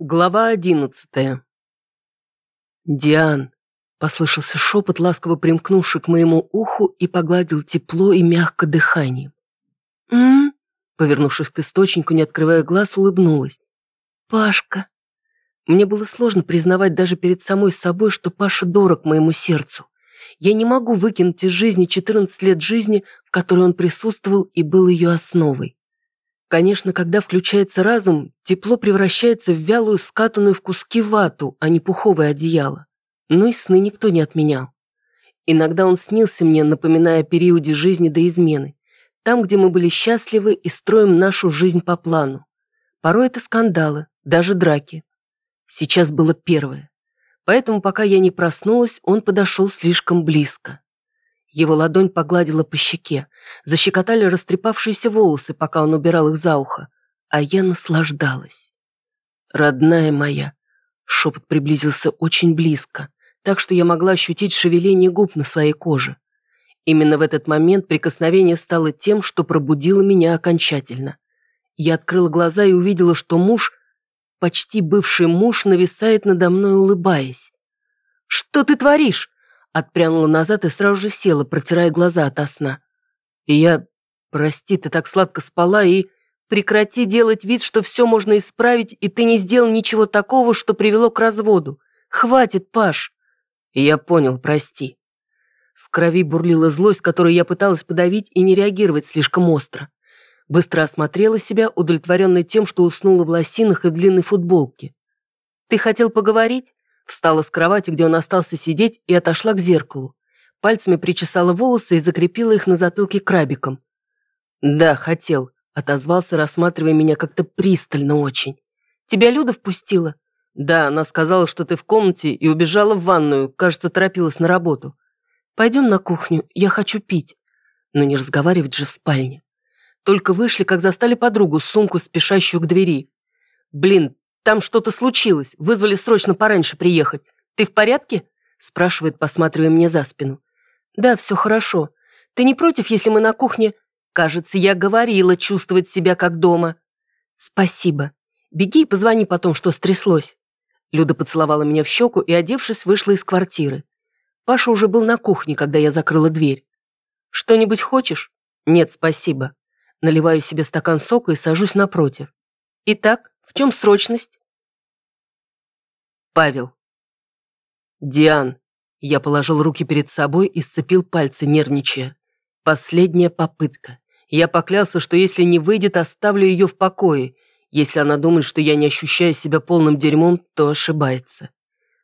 Глава одиннадцатая. «Диан!» — послышался шепот, ласково примкнувший к моему уху и погладил тепло и мягко дыханием. «М?», Повернувшись к источнику, не открывая глаз, улыбнулась. «Пашка!» Мне было сложно признавать даже перед самой собой, что Паша дорог моему сердцу. Я не могу выкинуть из жизни 14 лет жизни, в которой он присутствовал и был ее основой. Конечно, когда включается разум, тепло превращается в вялую, скатанную в куски вату, а не пуховое одеяло. Но и сны никто не отменял. Иногда он снился мне, напоминая о периоде жизни до измены. Там, где мы были счастливы и строим нашу жизнь по плану. Порой это скандалы, даже драки. Сейчас было первое. Поэтому, пока я не проснулась, он подошел слишком близко. Его ладонь погладила по щеке, защекотали растрепавшиеся волосы, пока он убирал их за ухо, а я наслаждалась. «Родная моя», — шепот приблизился очень близко, так что я могла ощутить шевеление губ на своей коже. Именно в этот момент прикосновение стало тем, что пробудило меня окончательно. Я открыла глаза и увидела, что муж, почти бывший муж, нависает надо мной, улыбаясь. «Что ты творишь?» Отпрянула назад и сразу же села, протирая глаза от сна. И я, прости, ты так сладко спала, и прекрати делать вид, что все можно исправить, и ты не сделал ничего такого, что привело к разводу. Хватит, Паш. И я понял, прости. В крови бурлила злость, которую я пыталась подавить и не реагировать слишком остро. Быстро осмотрела себя, удовлетворенная тем, что уснула в лосинах и длинной футболке. «Ты хотел поговорить?» Встала с кровати, где он остался сидеть, и отошла к зеркалу. Пальцами причесала волосы и закрепила их на затылке крабиком. «Да, хотел», — отозвался, рассматривая меня как-то пристально очень. «Тебя Люда впустила?» «Да, она сказала, что ты в комнате и убежала в ванную, кажется, торопилась на работу. Пойдем на кухню, я хочу пить». Но не разговаривать же в спальне. Только вышли, как застали подругу, сумку, спешащую к двери. «Блин, там что-то случилось, вызвали срочно пораньше приехать. Ты в порядке?» спрашивает, посматривая мне за спину. «Да, все хорошо. Ты не против, если мы на кухне?» «Кажется, я говорила чувствовать себя как дома». «Спасибо. Беги и позвони потом, что стряслось». Люда поцеловала меня в щеку и, одевшись, вышла из квартиры. Паша уже был на кухне, когда я закрыла дверь. «Что-нибудь хочешь?» «Нет, спасибо». Наливаю себе стакан сока и сажусь напротив. «Итак, в чем срочность?» Павел. «Диан». Я положил руки перед собой и сцепил пальцы, нервничая. Последняя попытка. Я поклялся, что если не выйдет, оставлю ее в покое. Если она думает, что я не ощущаю себя полным дерьмом, то ошибается.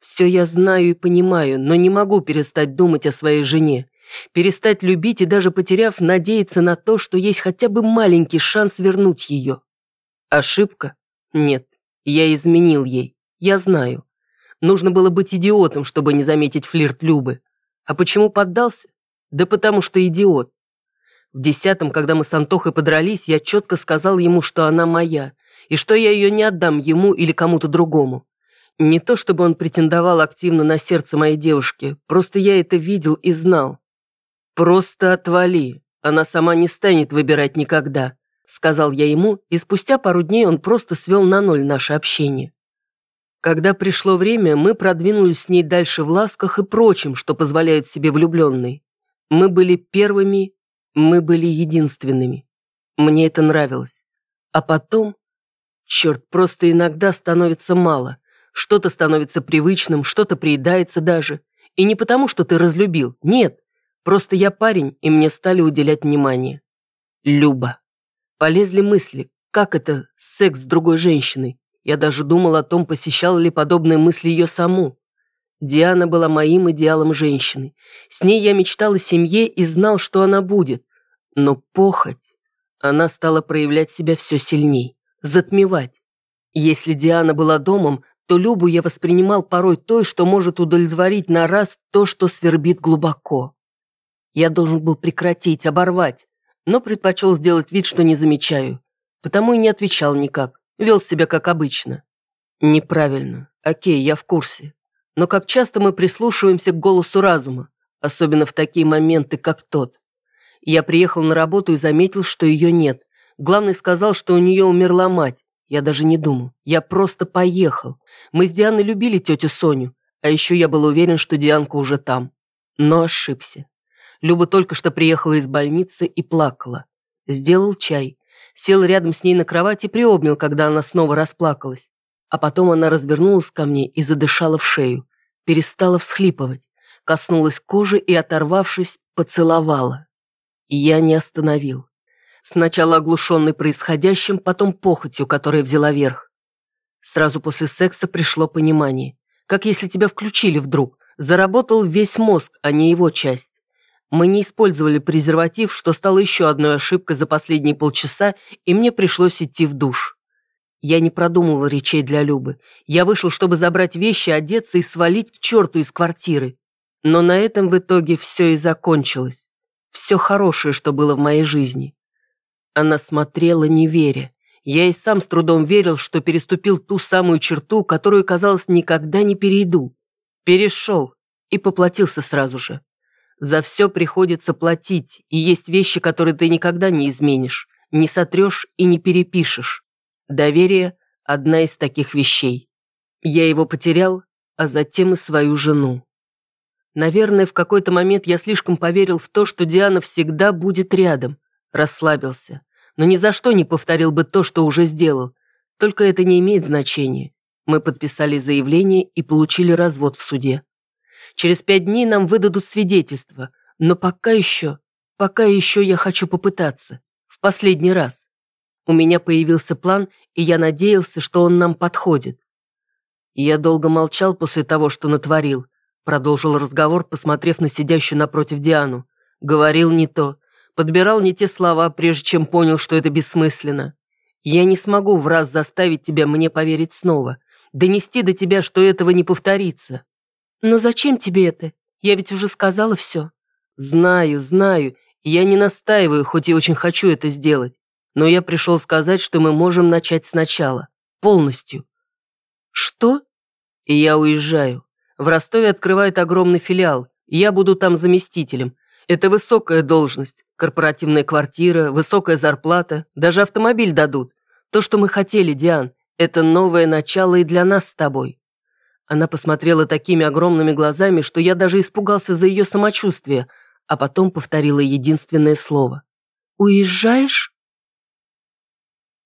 Все я знаю и понимаю, но не могу перестать думать о своей жене. Перестать любить и даже потеряв, надеяться на то, что есть хотя бы маленький шанс вернуть ее. Ошибка? Нет, я изменил ей. Я знаю. Нужно было быть идиотом, чтобы не заметить флирт Любы. А почему поддался? Да потому что идиот. В десятом, когда мы с Антохой подрались, я четко сказал ему, что она моя, и что я ее не отдам ему или кому-то другому. Не то, чтобы он претендовал активно на сердце моей девушки, просто я это видел и знал. «Просто отвали, она сама не станет выбирать никогда», сказал я ему, и спустя пару дней он просто свел на ноль наше общение. Когда пришло время, мы продвинулись с ней дальше в ласках и прочем, что позволяют себе влюбленные. Мы были первыми, мы были единственными. Мне это нравилось. А потом... Черт, просто иногда становится мало. Что-то становится привычным, что-то приедается даже. И не потому, что ты разлюбил. Нет. Просто я парень, и мне стали уделять внимание. Люба. Полезли мысли, как это секс с другой женщиной. Я даже думал о том, посещал ли подобные мысли ее саму. Диана была моим идеалом женщины. С ней я мечтал о семье и знал, что она будет. Но похоть... Она стала проявлять себя все сильней, затмевать. Если Диана была домом, то Любу я воспринимал порой той, что может удовлетворить на раз то, что свербит глубоко. Я должен был прекратить, оборвать, но предпочел сделать вид, что не замечаю, потому и не отвечал никак. Вел себя как обычно. Неправильно. Окей, я в курсе. Но как часто мы прислушиваемся к голосу разума, особенно в такие моменты, как тот. Я приехал на работу и заметил, что ее нет. Главный сказал, что у нее умерла мать. Я даже не думал. Я просто поехал. Мы с Дианой любили тетю Соню. А еще я был уверен, что Дианка уже там. Но ошибся. Люба только что приехала из больницы и плакала. Сделал чай. Сел рядом с ней на кровать и приобнял, когда она снова расплакалась. А потом она развернулась ко мне и задышала в шею. Перестала всхлипывать. Коснулась кожи и, оторвавшись, поцеловала. И я не остановил. Сначала оглушенный происходящим, потом похотью, которая взяла верх. Сразу после секса пришло понимание. Как если тебя включили вдруг. Заработал весь мозг, а не его часть. Мы не использовали презерватив, что стало еще одной ошибкой за последние полчаса, и мне пришлось идти в душ. Я не продумывал речей для Любы. Я вышел, чтобы забрать вещи, одеться и свалить к черту из квартиры. Но на этом в итоге все и закончилось. Все хорошее, что было в моей жизни. Она смотрела, не веря. Я и сам с трудом верил, что переступил ту самую черту, которую, казалось, никогда не перейду. Перешел и поплатился сразу же. За все приходится платить, и есть вещи, которые ты никогда не изменишь, не сотрешь и не перепишешь. Доверие – одна из таких вещей. Я его потерял, а затем и свою жену. Наверное, в какой-то момент я слишком поверил в то, что Диана всегда будет рядом. Расслабился но ни за что не повторил бы то, что уже сделал. Только это не имеет значения. Мы подписали заявление и получили развод в суде. Через пять дней нам выдадут свидетельство, но пока еще, пока еще я хочу попытаться. В последний раз. У меня появился план, и я надеялся, что он нам подходит. Я долго молчал после того, что натворил, продолжил разговор, посмотрев на сидящую напротив Диану. Говорил не то, Подбирал не те слова, прежде чем понял, что это бессмысленно. Я не смогу в раз заставить тебя мне поверить снова. Донести до тебя, что этого не повторится. Но зачем тебе это? Я ведь уже сказала все. Знаю, знаю. Я не настаиваю, хоть и очень хочу это сделать. Но я пришел сказать, что мы можем начать сначала. Полностью. Что? И я уезжаю. В Ростове открывает огромный филиал. Я буду там заместителем. Это высокая должность. Корпоративная квартира, высокая зарплата, даже автомобиль дадут. То, что мы хотели, Диан, это новое начало и для нас с тобой». Она посмотрела такими огромными глазами, что я даже испугался за ее самочувствие, а потом повторила единственное слово. «Уезжаешь?»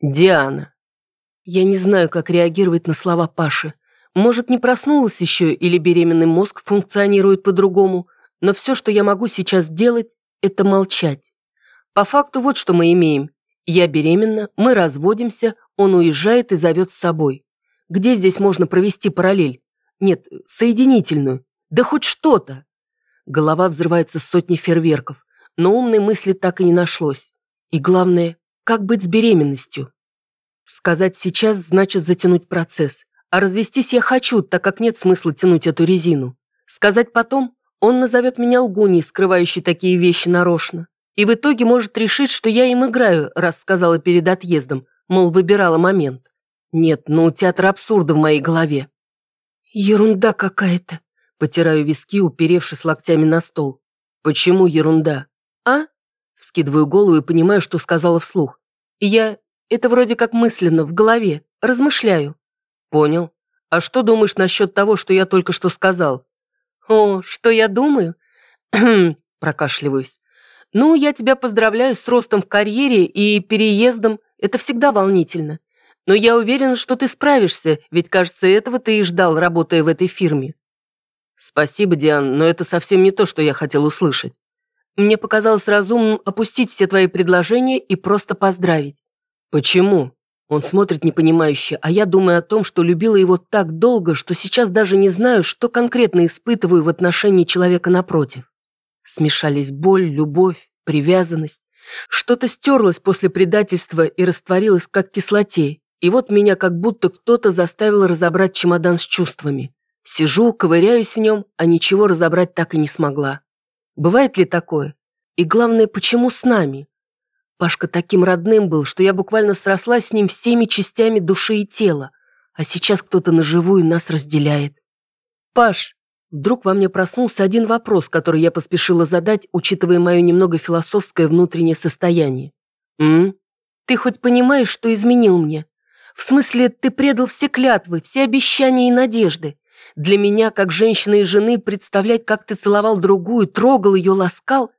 «Диана». Я не знаю, как реагировать на слова Паши. Может, не проснулась еще или беременный мозг функционирует по-другому, но все, что я могу сейчас сделать, это молчать. По факту вот что мы имеем. Я беременна, мы разводимся, он уезжает и зовет с собой. Где здесь можно провести параллель? Нет, соединительную. Да хоть что-то. Голова взрывается сотни фейерверков, но умной мысли так и не нашлось. И главное, как быть с беременностью? Сказать сейчас значит затянуть процесс. А развестись я хочу, так как нет смысла тянуть эту резину. Сказать потом он назовет меня лгуней, скрывающей такие вещи нарочно. И в итоге может решить, что я им играю, раз сказала перед отъездом, мол, выбирала момент. Нет, ну театр абсурда в моей голове. Ерунда какая-то. Потираю виски, уперевшись локтями на стол. Почему ерунда? А? Вскидываю голову и понимаю, что сказала вслух. Я... Это вроде как мысленно, в голове. Размышляю. Понял. А что думаешь насчет того, что я только что сказал? «О, что я думаю?» прокашливаюсь. «Ну, я тебя поздравляю с ростом в карьере и переездом. Это всегда волнительно. Но я уверена, что ты справишься, ведь, кажется, этого ты и ждал, работая в этой фирме». «Спасибо, Диан, но это совсем не то, что я хотел услышать. Мне показалось разумным опустить все твои предложения и просто поздравить». «Почему?» Он смотрит непонимающе, а я думаю о том, что любила его так долго, что сейчас даже не знаю, что конкретно испытываю в отношении человека напротив. Смешались боль, любовь, привязанность. Что-то стерлось после предательства и растворилось как кислоте, и вот меня как будто кто-то заставил разобрать чемодан с чувствами. Сижу, ковыряюсь в нем, а ничего разобрать так и не смогла. Бывает ли такое? И главное, почему с нами? Пашка таким родным был, что я буквально срослась с ним всеми частями души и тела, а сейчас кто-то наживую нас разделяет. «Паш!» Вдруг во мне проснулся один вопрос, который я поспешила задать, учитывая мое немного философское внутреннее состояние. «М? Ты хоть понимаешь, что изменил мне? В смысле, ты предал все клятвы, все обещания и надежды. Для меня, как женщины и жены, представлять, как ты целовал другую, трогал ее, ласкал.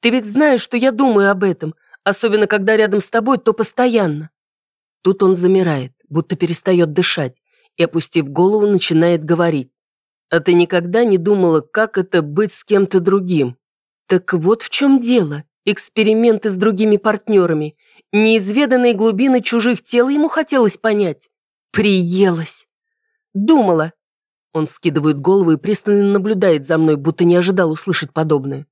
Ты ведь знаешь, что я думаю об этом, особенно когда рядом с тобой, то постоянно. Тут он замирает, будто перестает дышать, и, опустив голову, начинает говорить. А ты никогда не думала, как это быть с кем-то другим? Так вот в чем дело. Эксперименты с другими партнерами. Неизведанные глубины чужих тел ему хотелось понять. Приелась. Думала. Он скидывает голову и пристально наблюдает за мной, будто не ожидал услышать подобное.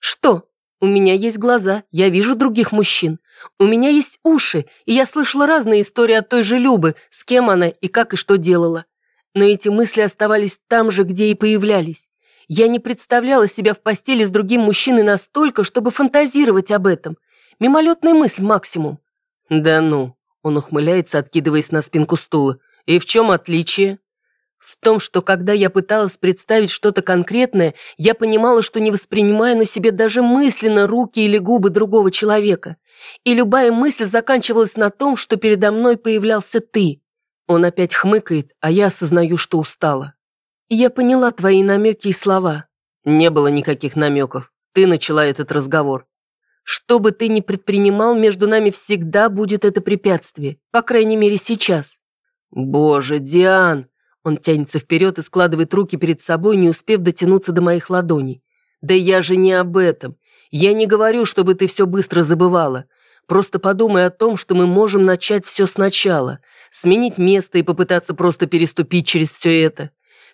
Что? У меня есть глаза, я вижу других мужчин. У меня есть уши, и я слышала разные истории от той же Любы, с кем она и как и что делала. Но эти мысли оставались там же, где и появлялись. Я не представляла себя в постели с другим мужчиной настолько, чтобы фантазировать об этом. Мимолетная мысль максимум. «Да ну», — он ухмыляется, откидываясь на спинку стула. «И в чем отличие?» В том, что когда я пыталась представить что-то конкретное, я понимала, что не воспринимаю на себе даже мысленно руки или губы другого человека. И любая мысль заканчивалась на том, что передо мной появлялся ты. Он опять хмыкает, а я осознаю, что устала. Я поняла твои намеки и слова. Не было никаких намеков. Ты начала этот разговор. Что бы ты ни предпринимал, между нами всегда будет это препятствие. По крайней мере, сейчас. Боже, Диан! Он тянется вперед и складывает руки перед собой, не успев дотянуться до моих ладоней. «Да я же не об этом. Я не говорю, чтобы ты все быстро забывала. Просто подумай о том, что мы можем начать все сначала, сменить место и попытаться просто переступить через все это.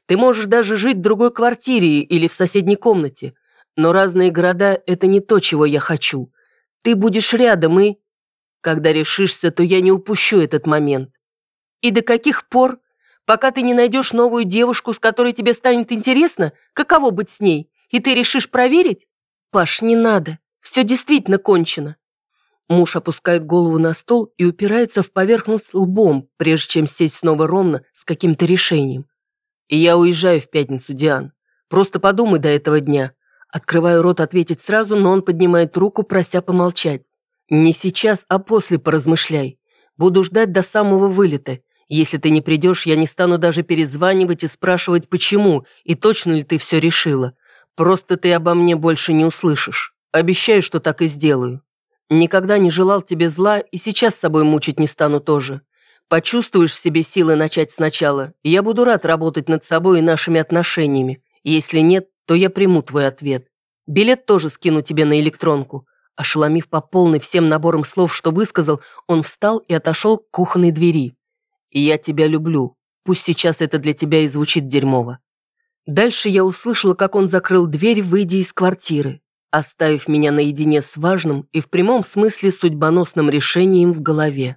Ты можешь даже жить в другой квартире или в соседней комнате. Но разные города – это не то, чего я хочу. Ты будешь рядом и... Когда решишься, то я не упущу этот момент. И до каких пор Пока ты не найдешь новую девушку, с которой тебе станет интересно, каково быть с ней, и ты решишь проверить? Паш, не надо. Все действительно кончено. Муж опускает голову на стол и упирается в поверхность лбом, прежде чем сесть снова ровно с каким-то решением. И я уезжаю в пятницу, Диан. Просто подумай до этого дня. Открываю рот ответить сразу, но он поднимает руку, прося помолчать. Не сейчас, а после поразмышляй. Буду ждать до самого вылета если ты не придешь, я не стану даже перезванивать и спрашивать, почему, и точно ли ты все решила. Просто ты обо мне больше не услышишь. Обещаю, что так и сделаю. Никогда не желал тебе зла, и сейчас с собой мучить не стану тоже. Почувствуешь в себе силы начать сначала, и я буду рад работать над собой и нашими отношениями. Если нет, то я приму твой ответ. Билет тоже скину тебе на электронку». Ошеломив по полной всем набором слов, что высказал, он встал и отошел к кухонной двери. Я тебя люблю. Пусть сейчас это для тебя и звучит дерьмово. Дальше я услышала, как он закрыл дверь, выйдя из квартиры, оставив меня наедине с важным и в прямом смысле судьбоносным решением в голове.